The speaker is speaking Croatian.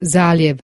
zaljev.